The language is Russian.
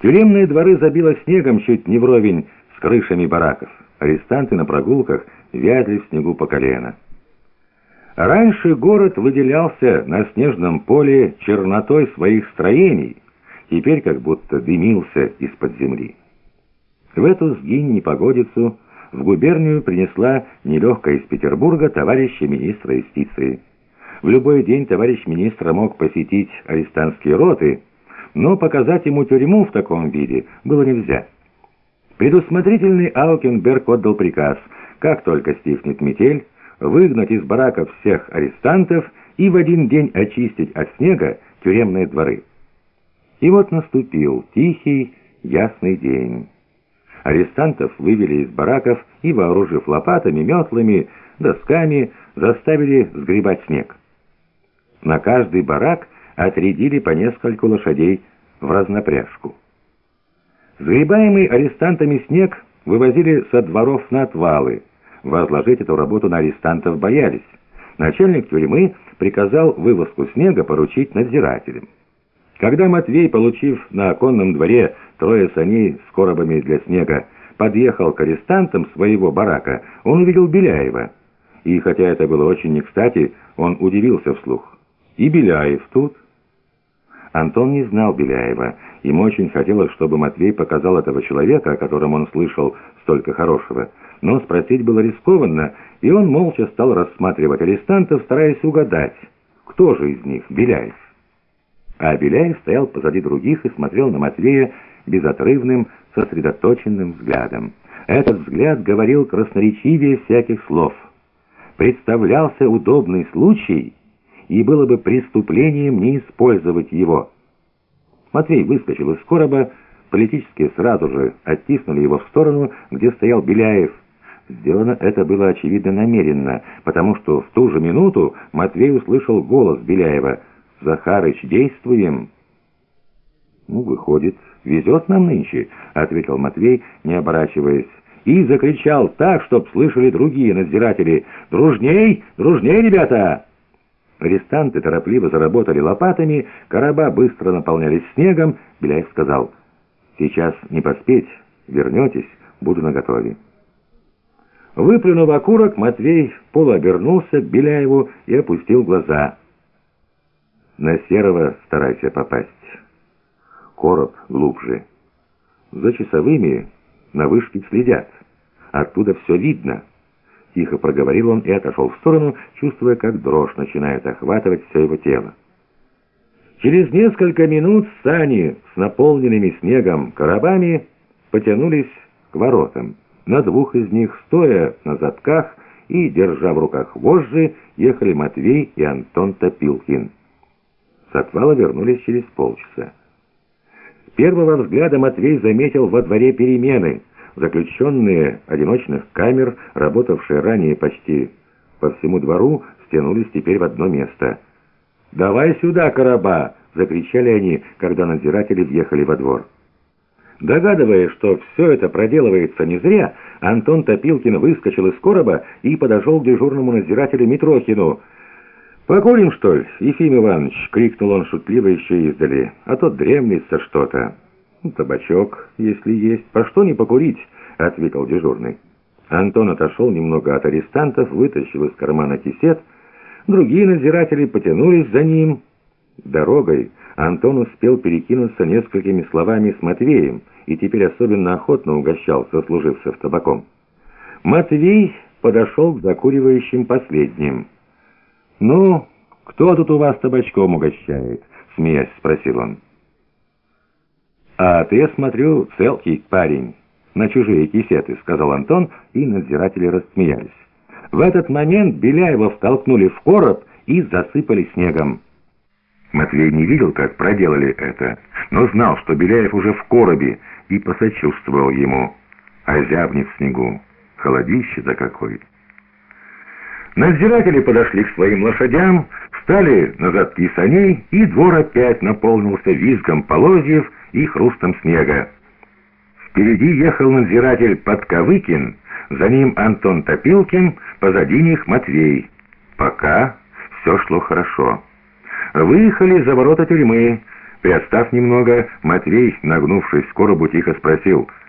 Тюремные дворы забило снегом чуть не вровень с крышами бараков. Арестанты на прогулках вязли в снегу по колено. Раньше город выделялся на снежном поле чернотой своих строений, теперь как будто дымился из-под земли. В эту сгинь непогодицу в губернию принесла нелегкая из Петербурга товарища министра юстиции. В любой день товарищ министра мог посетить арестантские роты, но показать ему тюрьму в таком виде было нельзя. Предусмотрительный Аукенберг отдал приказ, как только стихнет метель, выгнать из бараков всех арестантов и в один день очистить от снега тюремные дворы. И вот наступил тихий, ясный день. Арестантов вывели из бараков и, вооружив лопатами, метлами, досками, заставили сгребать снег. На каждый барак отрядили по нескольку лошадей в разнопряжку. Сгребаемый арестантами снег вывозили со дворов на отвалы. Возложить эту работу на арестантов боялись. Начальник тюрьмы приказал вывозку снега поручить надзирателям. Когда Матвей, получив на оконном дворе трое саней с коробами для снега, подъехал к арестантам своего барака, он увидел Беляева. И хотя это было очень не кстати, он удивился вслух. И Беляев тут. Антон не знал Беляева. Ему очень хотелось, чтобы Матвей показал этого человека, о котором он слышал столько хорошего. Но спросить было рискованно, и он молча стал рассматривать арестантов, стараясь угадать, кто же из них Беляев. А Беляев стоял позади других и смотрел на Матвея безотрывным, сосредоточенным взглядом. Этот взгляд говорил красноречивее всяких слов. Представлялся удобный случай — и было бы преступлением не использовать его. Матвей выскочил из короба, политические сразу же оттиснули его в сторону, где стоял Беляев. Сделано это было очевидно намеренно, потому что в ту же минуту Матвей услышал голос Беляева «Захарыч, действуем!» «Ну, выходит, везет нам нынче», — ответил Матвей, не оборачиваясь, и закричал так, чтоб слышали другие надзиратели «Дружней! Дружней, ребята!» Арестанты торопливо заработали лопатами, короба быстро наполнялись снегом. Беляев сказал, «Сейчас не поспеть, вернетесь, буду наготове». Выплюнув окурок, Матвей полуобернулся к Беляеву и опустил глаза. «На Серого старайся попасть. Короб глубже. За часовыми на вышке следят. Оттуда все видно». Тихо проговорил он и отошел в сторону, чувствуя, как дрожь начинает охватывать все его тело. Через несколько минут сани с наполненными снегом коробами потянулись к воротам. На двух из них, стоя на задках и держа в руках вожжи, ехали Матвей и Антон Топилкин. С отвала вернулись через полчаса. С первого взгляда Матвей заметил во дворе перемены — Заключенные одиночных камер, работавшие ранее почти по всему двору, стянулись теперь в одно место. «Давай сюда, короба!» — закричали они, когда надзиратели въехали во двор. Догадываясь, что все это проделывается не зря, Антон Топилкин выскочил из короба и подошел к дежурному надзирателю Митрохину. «Покурим, что ли, Ефим Иванович?» — крикнул он шутливо еще издали. «А то дремлется что-то». «Табачок, если есть. По что не покурить?» — ответил дежурный. Антон отошел немного от арестантов, вытащил из кармана кисет. Другие надзиратели потянулись за ним. Дорогой Антон успел перекинуться несколькими словами с Матвеем и теперь особенно охотно угощался служившим табаком. Матвей подошел к закуривающим последним. «Ну, кто тут у вас табачком угощает?» — смеясь спросил он. «А ты, смотрю, целкий парень на чужие кисеты», — сказал Антон, и надзиратели рассмеялись. В этот момент Беляева втолкнули в короб и засыпали снегом. Матвей не видел, как проделали это, но знал, что Беляев уже в коробе, и посочувствовал ему. Озябнет в снегу. Холодище-то какой. Надзиратели подошли к своим лошадям, встали на задки саней, и двор опять наполнился визгом полозьев, и хрустом снега. Впереди ехал надзиратель Подковыкин, за ним Антон Топилкин, позади них Матвей. Пока все шло хорошо. Выехали за ворота тюрьмы. Приотстав немного, Матвей, нагнувшись к коробу, тихо спросил —